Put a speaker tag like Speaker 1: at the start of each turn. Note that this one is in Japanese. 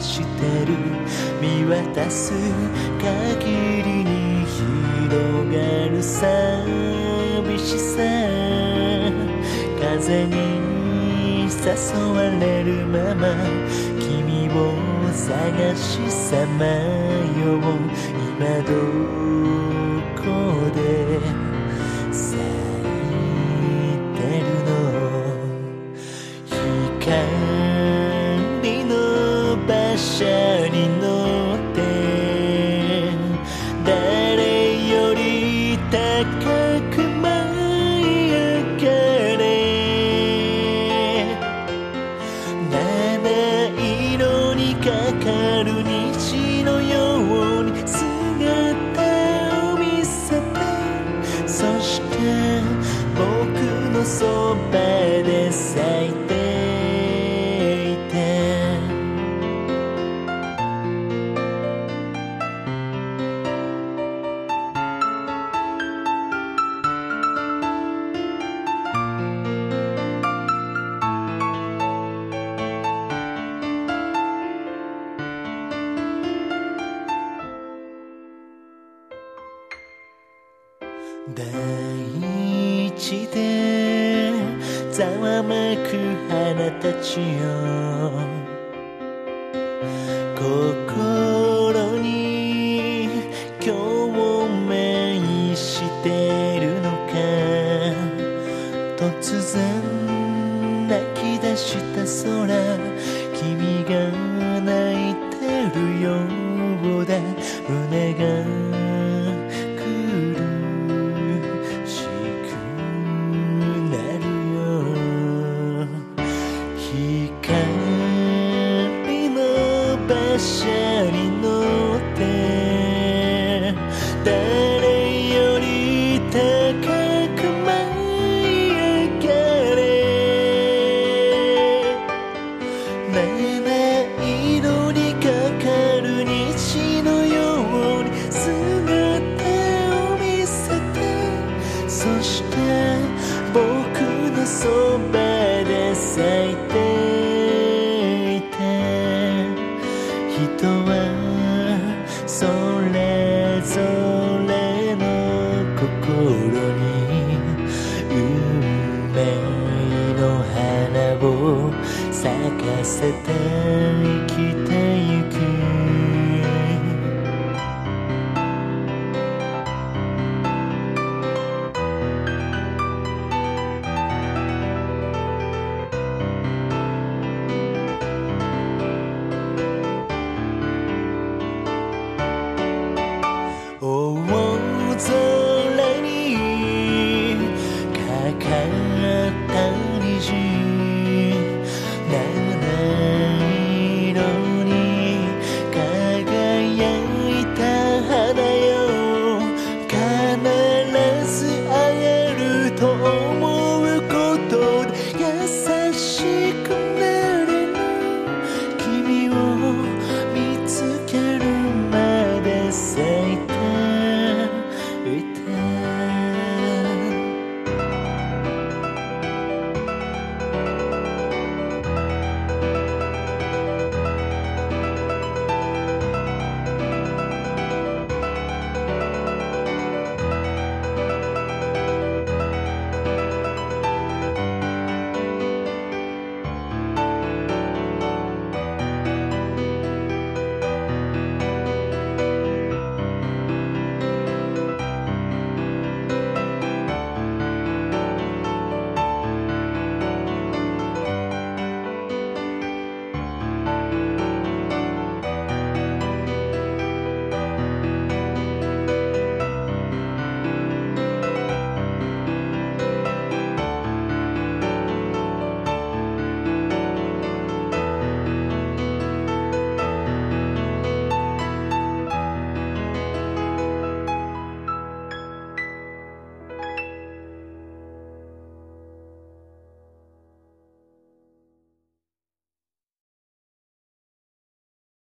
Speaker 1: してる見渡す限りに広がる寂しさ。風に誘われるまま君を探しさまよ。う今どうそばで咲いていて大地でざわめく花たちよ。車に乗って誰より高く舞い上がれ。七色にかかる虹のように姿を見せて。そして僕のそばで咲いて。ぞれの心に運命の花を咲かせて